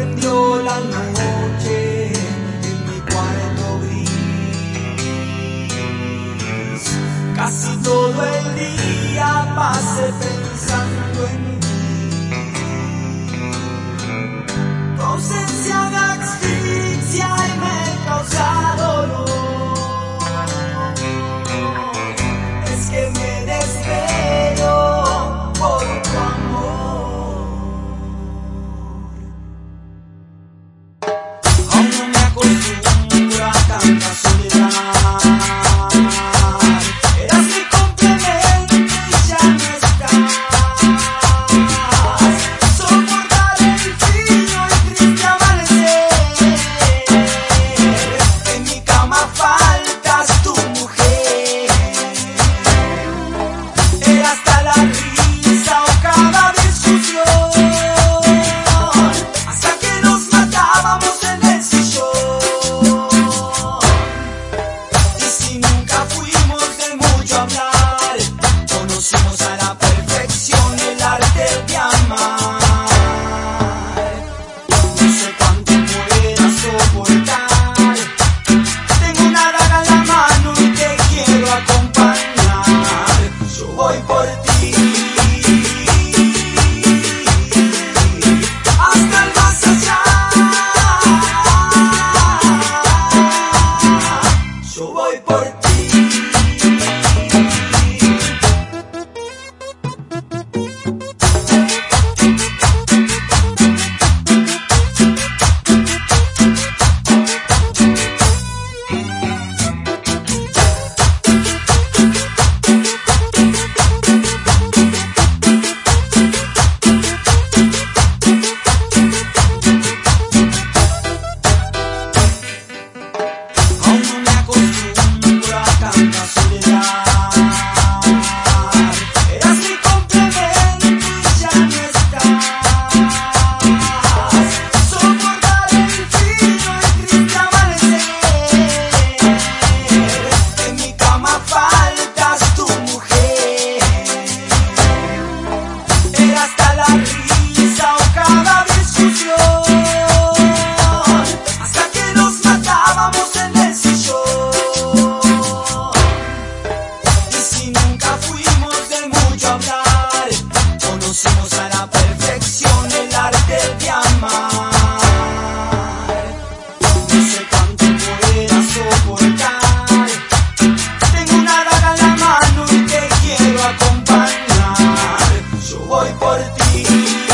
prendió la noche en mi cuarto gris. Casi todo el día pasé pensando. I'm hablar. Conocimos a la perfección el arte de amar. No sé cuánto pueda soportar. Tengo una daga en la mano y te quiero acompañar. Yo voy por ti. Hasta el más allá. Yo voy por ti. voy por ti.